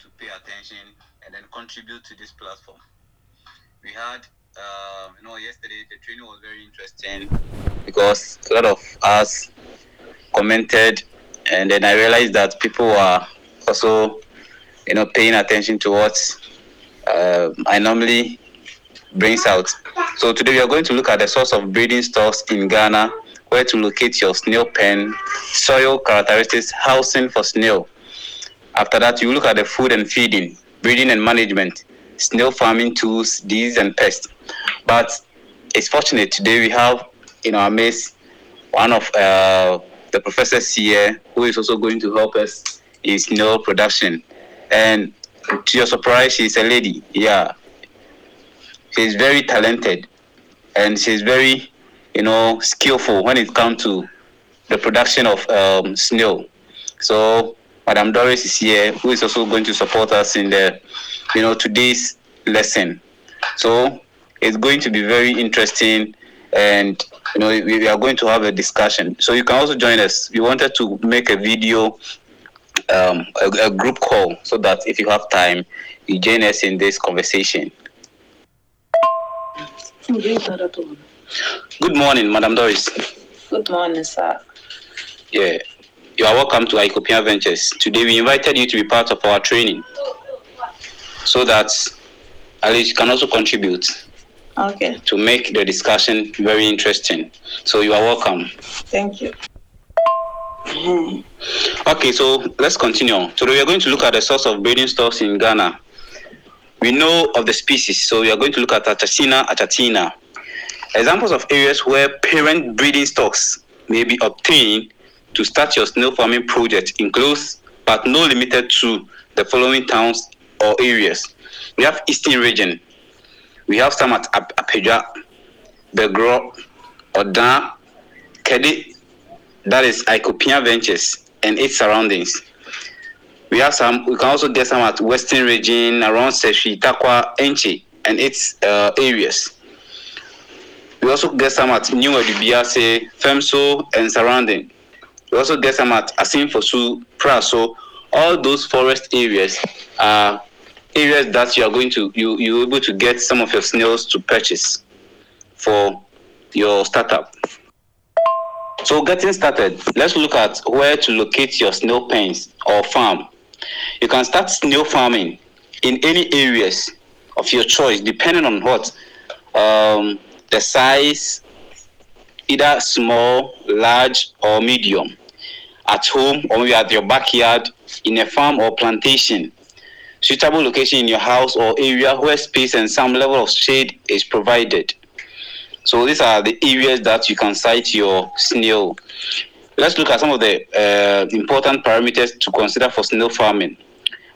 to pay attention and then contribute to this platform. We had, uh, you know, yesterday the training was very interesting because a lot of us commented, and then I realized that people were also, you know, paying attention to what uh, I normally brings out. So today we are going to look at the source of breeding stocks in Ghana, where to locate your snail pen, soil characteristics, housing for snail. After that, you look at the food and feeding, breeding and management, snail farming tools, disease and pests. But it's fortunate today we have in our midst one of uh, the professors here who is also going to help us in snail production. And to your surprise, she's a lady. Yeah, she's very talented and she's very you know skillful when it comes to the production of um, snail so madam doris is here who is also going to support us in the you know today's lesson. So it's going to be very interesting and you know we, are going to have a discussion. So you can also join us. We wanted to make a video um, a, a group call so that if you have time you join us in this conversation. Good morning, Madam Doris. Good morning, sir. Yeah, you are welcome to Icopia Ventures. Today we invited you to be part of our training so that at least you can also contribute Okay, to make the discussion very interesting. So you are welcome. thank you. Okay, so let's continue. Today we are going to look at the source of breeding stocks in Ghana. We know of the species, so we are going to look at Achatina achatina. Examples of areas where parent breeding stocks may be obtained to start your snail farming project includes, but not limited to, the following towns or areas. We have Eastern region. We have some at Ap- Apedra, Begro, Odan, Kedi, that is Icopia Ventures and its surroundings. We have some, we can also get some at Western region around Seshi, Takwa, Enchi, and its uh, areas. We also get some at New Edibiase, Femso, and surrounding. We also get some at Asimfosu, Praso. All those forest areas are areas that you are going to, you, you're able to get some of your snails to purchase for your startup. So getting started, let's look at where to locate your snail pens or farm. You can start snail farming in any areas of your choice, depending on what um, the size, either small, large, or medium, at home or maybe at your backyard, in a farm or plantation. Suitable location in your house or area where space and some level of shade is provided. So these are the areas that you can site your snail. Let's look at some of the uh, important parameters to consider for snail farming.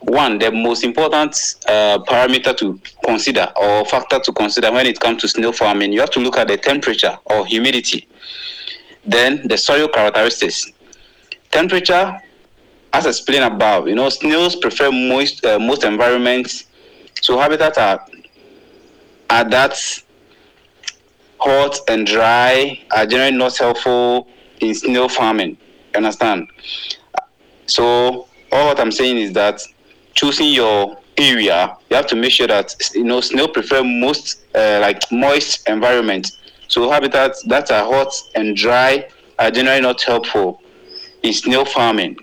One, the most important uh, parameter to consider or factor to consider when it comes to snail farming, you have to look at the temperature or humidity. Then the soil characteristics. Temperature, as I explained above, you know, snails prefer moist uh, most environments. So habitats are are that hot and dry are generally not helpful in snail farming. You understand? So all what I'm saying is that choosing your area, you have to make sure that you know snail prefer most uh, like moist environment. So habitats that are hot and dry are generally not helpful in snail farming.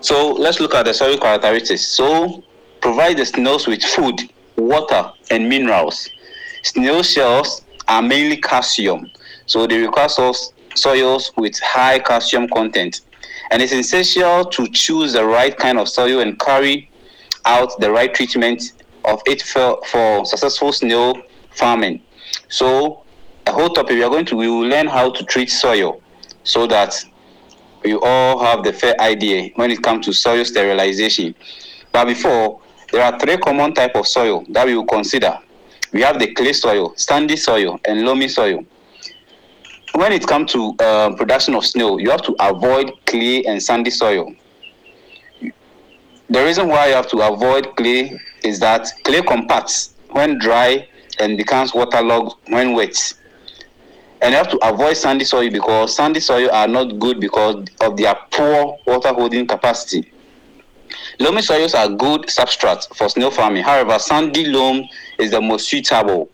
So let's look at the soil characteristics. So provide the snails with food, water, and minerals. Snail shells are mainly calcium, so they require soils, soils with high calcium content. And it's essential to choose the right kind of soil and carry out the right treatment of it for, for successful snail farming. So, a whole topic we are going to we will learn how to treat soil so that we all have the fair idea when it comes to soil sterilization. But before, there are three common type of soil that we will consider. We have the clay soil, sandy soil, and loamy soil. When it comes to uh, production of snail, you have to avoid clay and sandy soil. The reason why you have to avoid clay is that clay compacts when dry and becomes waterlogged when wet. And you have to avoid sandy soil because sandy soil are not good because of their poor water holding capacity. Loamy soils are good substrates for snail farming. However, sandy loam is the most suitable.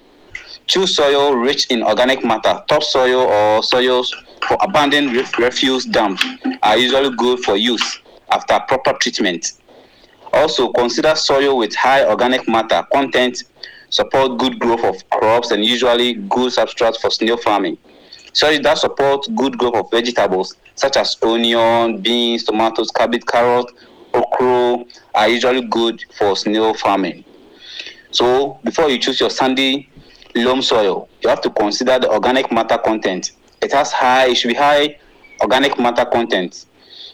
Choose soil rich in organic matter. Topsoil or soils for abandoned refuse dumps are usually good for use after proper treatment. Also, consider soil with high organic matter content support good growth of crops and usually good substrates for snail farming. Soil that support good growth of vegetables such as onion, beans, tomatoes, cabbage, carrot, okra are usually good for snail farming. So before you choose your sandy loam soil, you have to consider the organic matter content. It has high, it should be high organic matter content.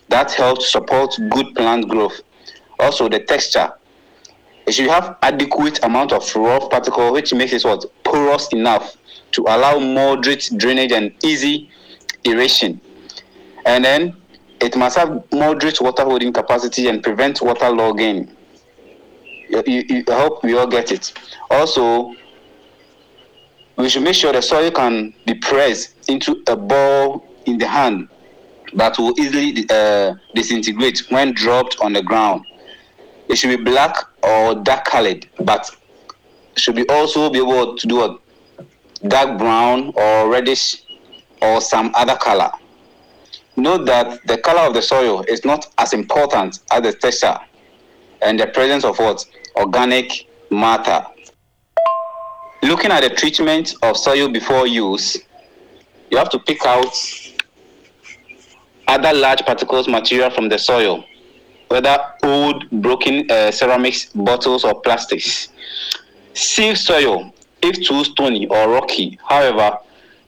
That helps support good plant growth. Also the texture. It should have adequate amount of rough particle which makes it what porous enough to allow moderate drainage and easy aeration. And then it must have moderate water holding capacity and prevent water logging. You, you, you- I hope we all get it. Also, we should make sure the soil can be pressed into a ball in the hand that will easily uh, disintegrate when dropped on the ground. It should be black or dark colored, but should be also be able to do a dark brown or reddish or some other color. Note that the color of the soil is not as important as the texture and the presence of what organic matter. Looking at the treatment of soil before use, you have to pick out other large particles material from the soil, whether old broken uh, ceramics, bottles, or plastics. Sieve soil if too stony or rocky. However,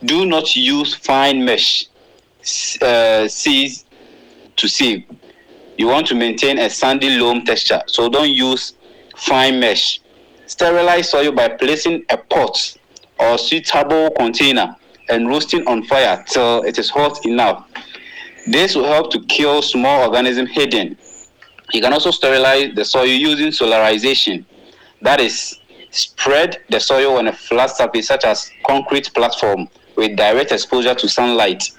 do not use fine mesh uh, sieves to sieve. You want to maintain a sandy loam texture, so don't use fine mesh. Sterilize soil by placing a pot or suitable container and roasting on fire till it is hot enough. This will help to kill small organisms hidden. You can also sterilize the soil using solarization. That is, spread the soil on a flat surface such as concrete platform with direct exposure to sunlight.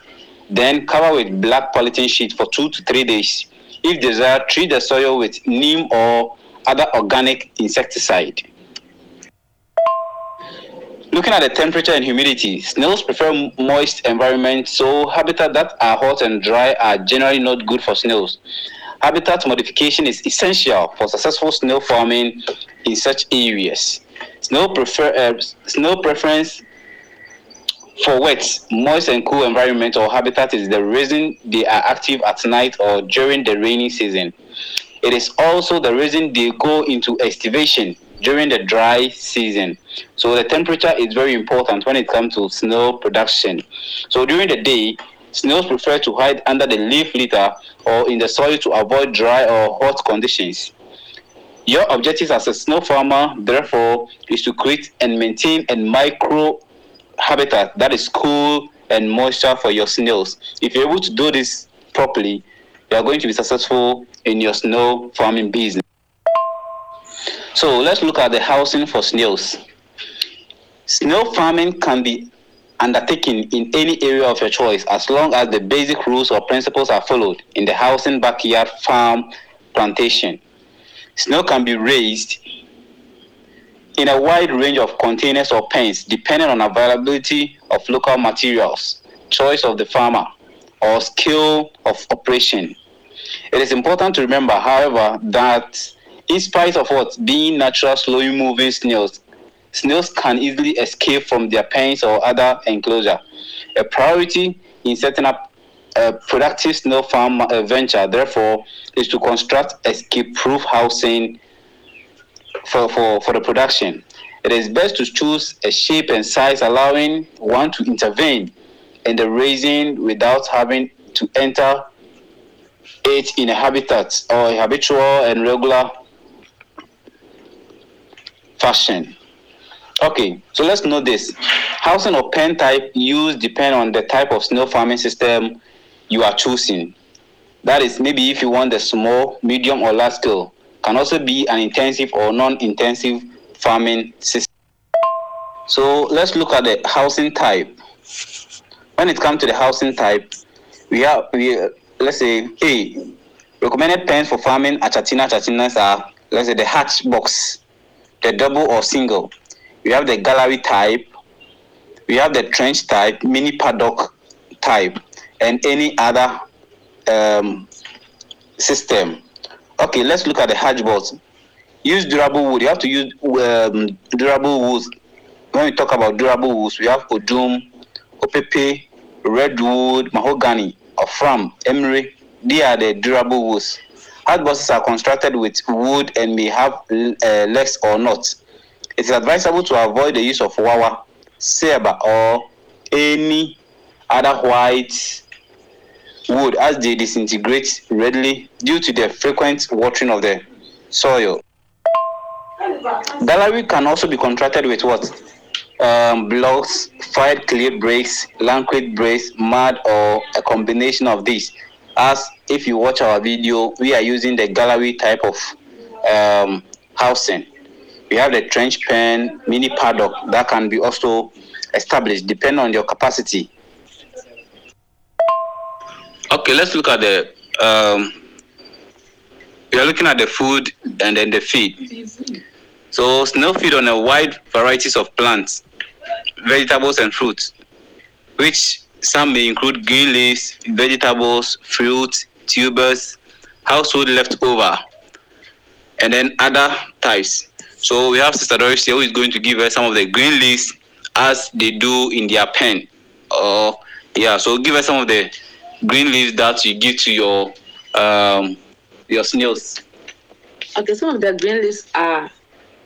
Then cover with black polythene sheet for two to three days. If desired, treat the soil with neem or other organic insecticide. Looking at the temperature and humidity, snails prefer moist environments, so habitats that are hot and dry are generally not good for snails. Habitat modification is essential for successful snail farming in such areas. Snail prefer uh, preference for wet, moist, and cool environment or habitat is the reason they are active at night or during the rainy season. It is also the reason they go into estivation during the dry season. So the temperature is very important when it comes to snail production. So during the day, snails prefer to hide under the leaf litter or in the soil to avoid dry or hot conditions. Your objective as a snail farmer, therefore, is to create and maintain a micro habitat that is cool and moisture for your snails. If you're able to do this properly, you are going to be successful in your snail farming business. So let's look at the housing for snails. Snail farming can be undertaken in any area of your choice as long as the basic rules or principles are followed in the housing backyard farm plantation. Snow can be raised in a wide range of containers or pens depending on availability of local materials, choice of the farmer, or skill of operation. It is important to remember, however, that in spite of what being natural, slowly moving snails, snails can easily escape from their pens or other enclosure. A priority in setting up a productive snail farm uh, venture, therefore, is to construct escape-proof housing for, for, for the production. It is best to choose a shape and size allowing one to intervene in the raising without having to enter it in a habitat or a habitual and regular fashion. Okay, so let's know this. Housing or pen type used depend on the type of snail farming system you are choosing. That is, maybe if you want the small, medium, or large scale, can also be an intensive or non-intensive farming system. So let's look at the housing type. When it comes to the housing type, we have we let's say A Recommended pens for farming Achatina Achatinas are, let's say, the hatch box, the double or single. We have the gallery type, we have the trench type, mini paddock type, and any other um, system. Okay, let's look at the hatch box. Use durable wood. You have to use um, durable wood. When we talk about durable woods, we have Odum, Opepe, redwood, mahogany, or from emery. They are the durable woods. Boxes are constructed with wood and may have uh, legs or not. It is advisable to avoid the use of wawa, ceiba, or any other white wood as they disintegrate readily due to the frequent watering of the soil. Gallery can also be contracted with what? Um, blocks, fired clay bricks, landcrete bricks, mud, or a combination of these. As if you watch our video, we are using the gallery type of um, housing. We have the trench pen, mini paddock that can be also established depending on your capacity. Okay, let's look at the. Um, we are looking at the food and then the feed. So snail feed on a wide varieties of plants, vegetables and fruits, which some may include green leaves, vegetables, fruits, tubers, household leftover, and then other types. So we have Sister Doris here who is going to give us some of the green leaves as they do in their pen. Or yeah, so give us some of the green leaves that you give to your um your snails. Okay, some of the green leaves are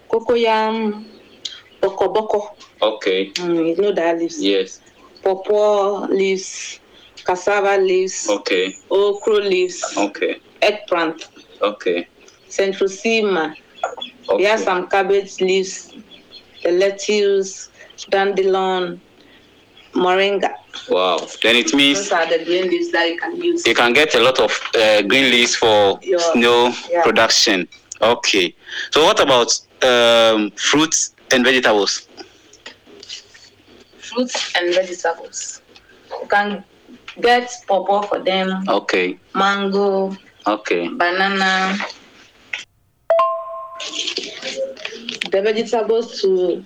cocoyam, boko boko. Okay. Mm, you know that leaves. Yes. Pawpaw leaves, cassava leaves, Okay. okra leaves, Okay. eggplant, Okay. centrosema. Okay. We have some cabbage leaves, the lettuce, dandelion, moringa. Wow. Then it means Those are the green leaves that you can use. you can get a lot of uh, green leaves for Yeah. snail Yeah. production. Okay. So what about um, fruits and vegetables? Fruits and vegetables. You can get pawpaw for them, Okay. mango, Okay. banana. The vegetables too,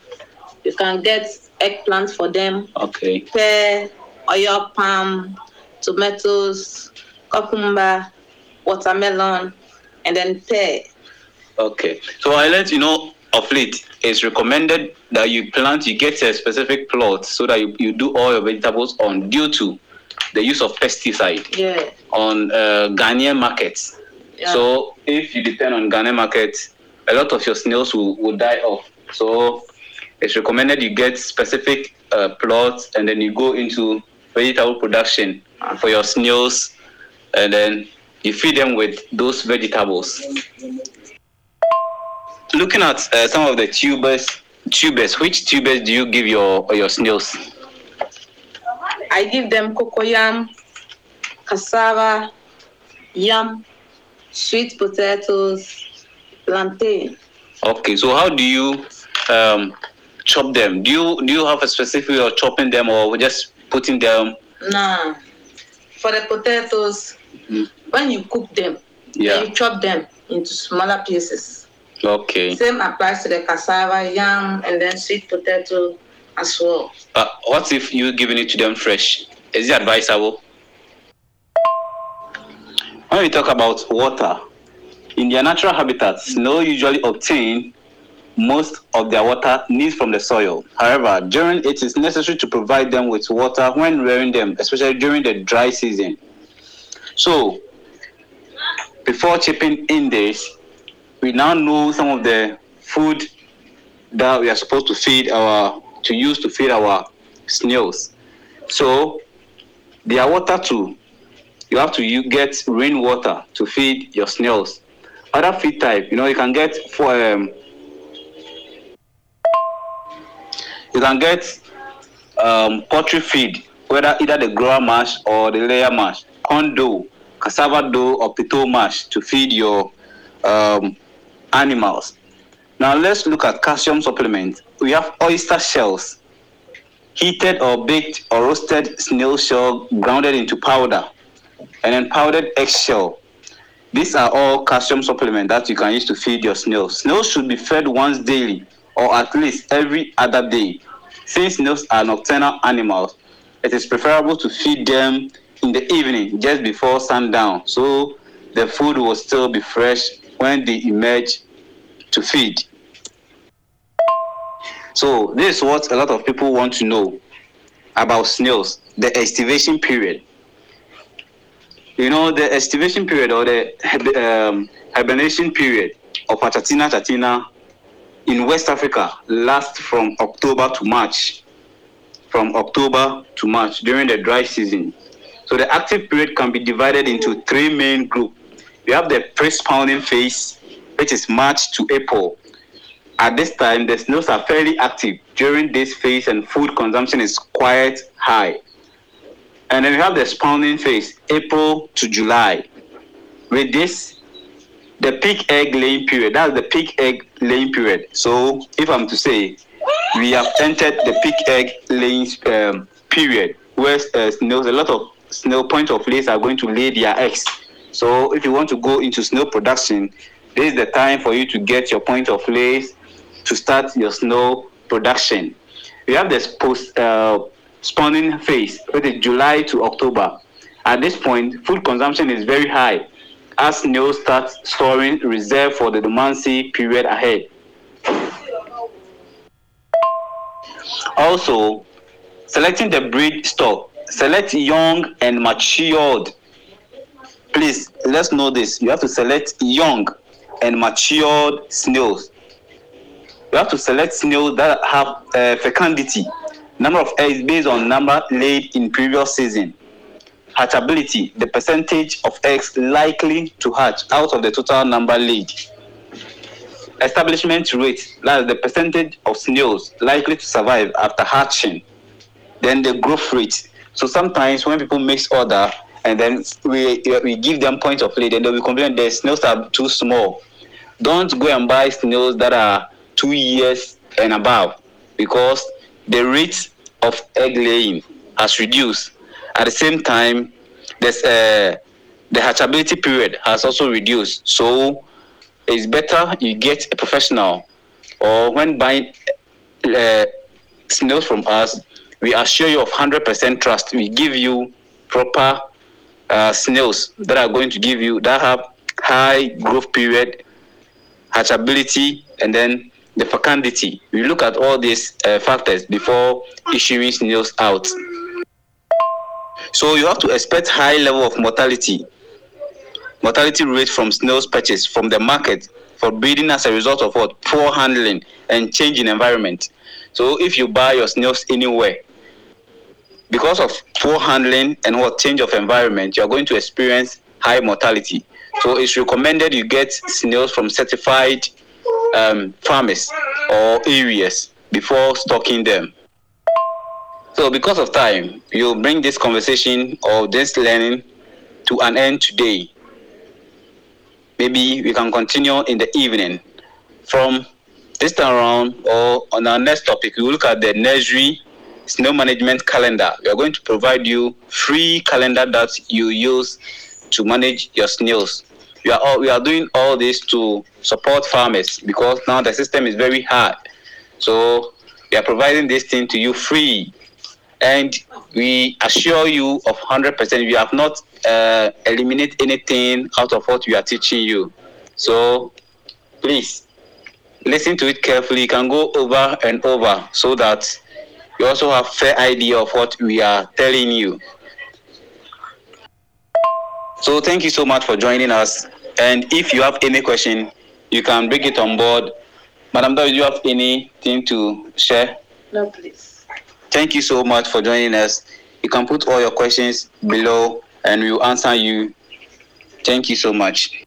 you can get eggplant for them, Okay. pear, oil palm, tomatoes, cucumber, watermelon, and then pear. Okay. So I let you know of late it's recommended that you plant, you get a specific plot so that you, you do all your vegetables on due to the use of pesticide Yeah. on uh, Ghanaian markets. yeah. So if you depend on Ghanaian markets, a lot of your snails will, will die off. So it's recommended you get specific uh, plots and then you go into vegetable production for your snails and then you feed them with those vegetables. Looking at uh, some of the tubers, tubers, which tubers do you give your your snails? I give them cocoyam, cassava, yam, sweet potatoes, plantain. Okay, so how do you um, chop them? Do you do you have a specific way of chopping them, or just putting them? Nah. For the potatoes, Mm. when you cook them, Yeah. then you chop them into smaller pieces. Okay. Same applies to the cassava, yam, and then sweet potato as well. But what if you're giving it to them fresh? Is it advisable? When we talk about water, in their natural habitats, snails usually obtain most of their water needs from the soil. However, during it is necessary to provide them with water when rearing them, especially during the dry season. So, before chipping in this, we now know some of the food that we are supposed to feed our to use to feed our snails. So, their water too. You have to you get rainwater to feed your snails. Other feed type, you know, you can get for um, you can get um, poultry feed, whether either the grower mash or the layer mash, corn dough, cassava dough, or potato mash to feed your um, animals. Now let's look at calcium supplements. We have oyster shells, heated or baked or roasted snail shell grounded into powder, and then powdered eggshell. These are all calcium supplements that you can use to feed your snails. Snails should be fed once daily or at least every other day. Since snails are nocturnal animals, it is preferable to feed them in the evening just before sundown so the food will still be fresh when they emerge to feed. So this is what a lot of people want to know about snails, the estivation period. You know, the estivation period or the um, hibernation period of Achatina chatina in West Africa lasts from October to March. From October to March during the dry season. So the active period can be divided into three main groups. You have the pre-spawning phase, which is March to April. At this time, the snails are fairly active during this phase and food consumption is quite high. And then we have the spawning phase, April to July. With this, the peak egg laying period, that's the peak egg laying period. So if I'm to say, we have entered the peak egg laying um, period where uh, snails, a lot of snail point of lays are going to lay their eggs. So if you want to go into snail production, this is the time for you to get your point of lays to start your snail production. We have this post uh, spawning phase, which is July to October. At this point, food consumption is very high as snails start storing reserve for the dormancy period ahead. Also, selecting the breed stock select young and matured. Please, let's know this. You have to select young and matured snails. You have to select snails that have uh, fecundity, number of eggs based on number laid in previous season. Hatchability, the percentage of eggs likely to hatch out of the total number laid. Establishment rate, that's the percentage of snails likely to survive after hatching. Then the growth rate, so sometimes when people mix order and then we we give them point of lay, then they will complain the snails are too small. Don't go and buy snails that are two years and above because the rate of egg laying has reduced. At the same time, there's uh, the hatchability period has also reduced. So it's better you get a professional or when buying uh, snails from us, we assure you of 100% trust. We give you proper uh, snails that are going to give you that have high growth period, hatchability, and then the fecundity. We look at all these uh, factors before issuing snails out. So you have to expect high level of mortality, mortality rate from snails purchased from the market for breeding as a result of what poor handling and change in environment. So if you buy your snails anywhere, because of poor handling and what change of environment, you are going to experience high mortality. So it's recommended you get snails from certified um, farmers or areas before stocking them. So because of time, you'll bring this conversation or this learning to an end today. Maybe we can continue in the evening. From this time around or on our next topic, we will look at the nursery snail management calendar. We are going to provide you free calendar that you use to manage your snails. We are all, we are doing all this to support farmers because now the system is very hard. So we are providing this thing to you free, and we assure you of 100%. We have not uh, eliminate anything out of what we are teaching you. So please listen to it carefully. You can go over and over so that you also have fair idea of what we are telling you. So thank you so much for joining us. And if you have any question, you can bring it on board. Madam, do you have anything to share? No, please. Thank you so much for joining us. You can put all your questions below and we'll answer you. Thank you so much.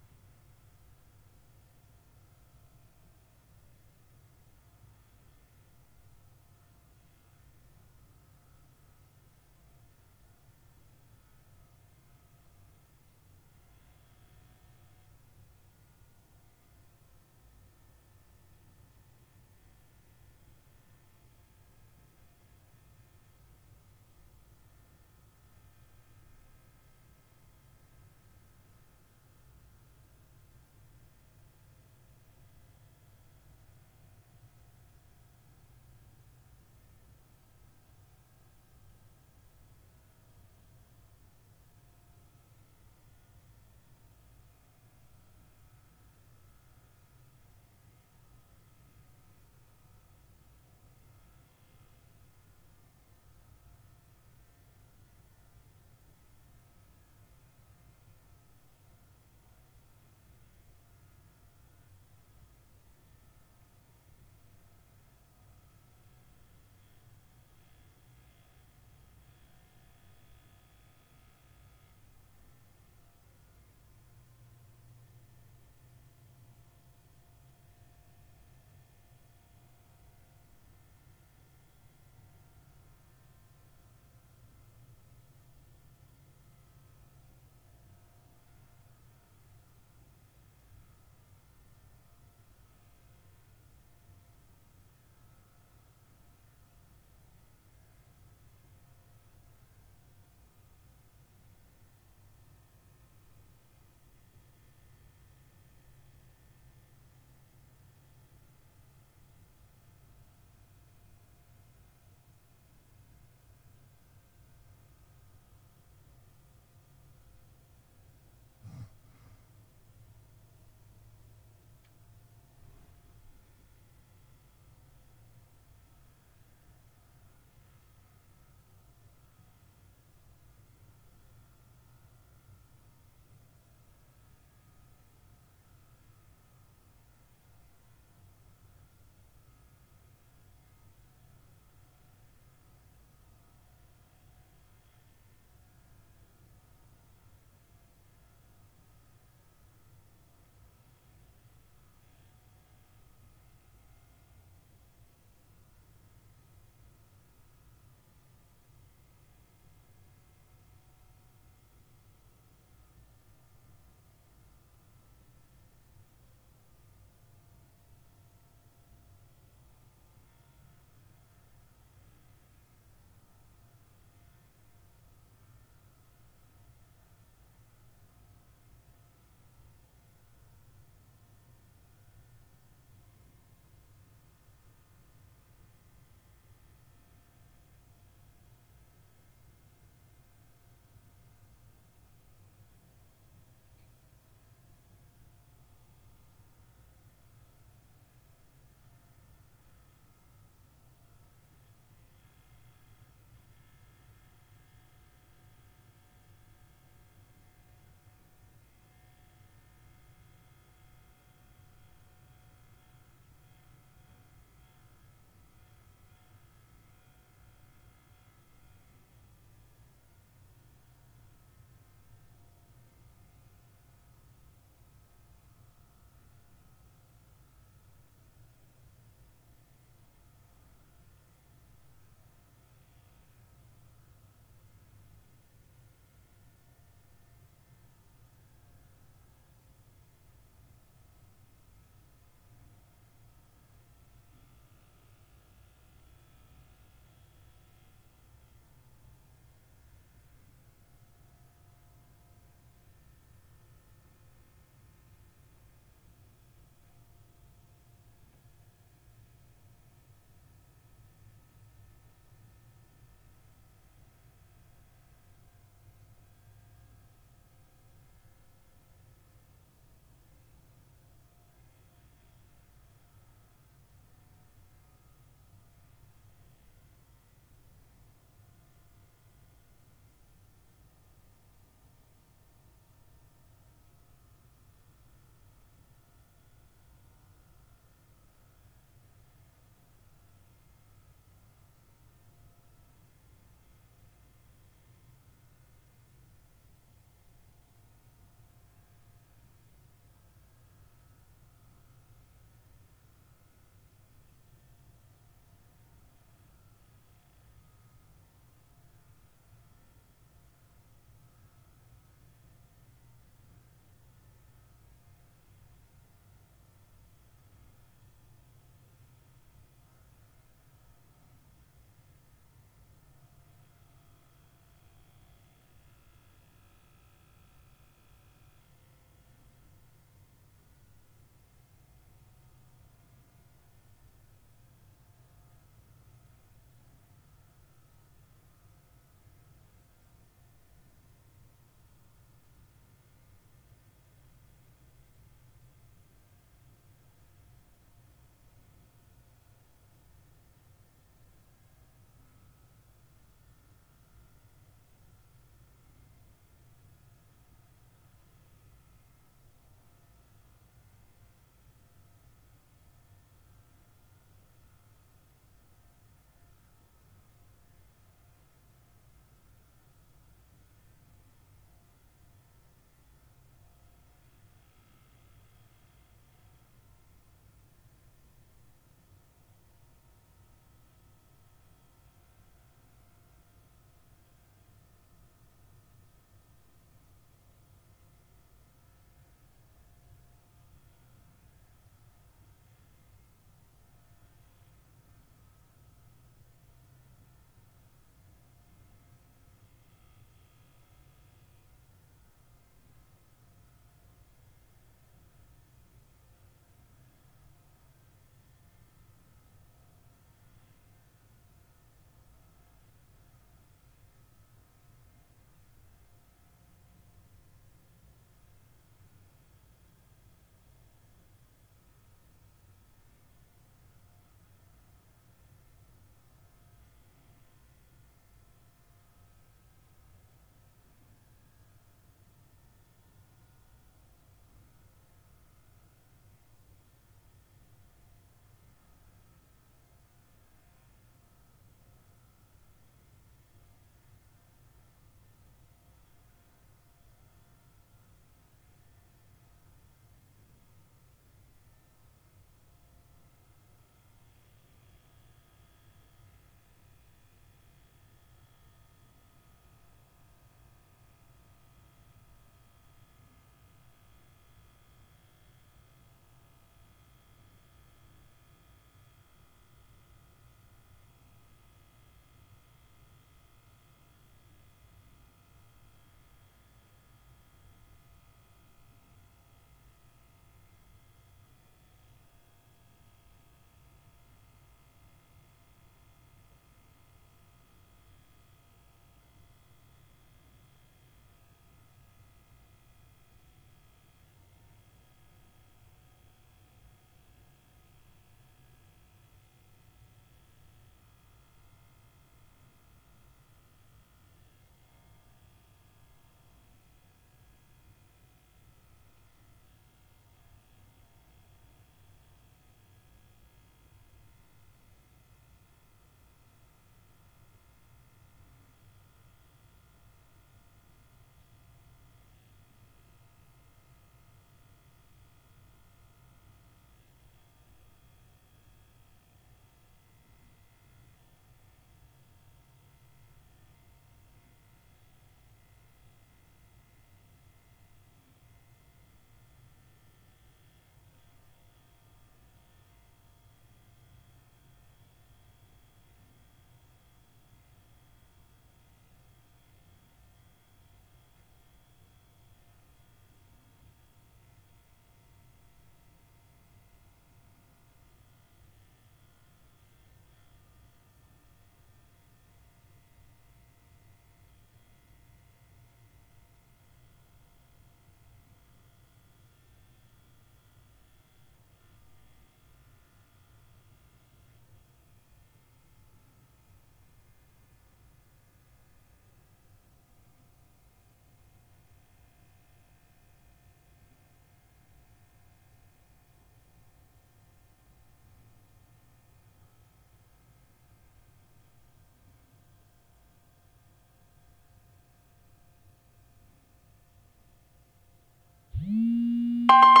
Uncle.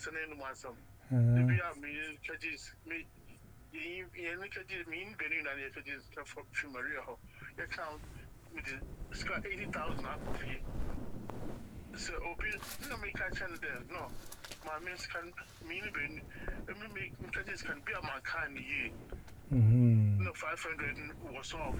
It's not just an end one some. Uh, Maybe I mean, cages, me, you, you, cages, mean, Benin, and you cages, from Maria, you count with the scar 80,000 up for you. So, Obi, no, make a channel there, no. My miss can mean, Ben, let me make cages can be a man can ye. mm-hmm. No, 500 was off.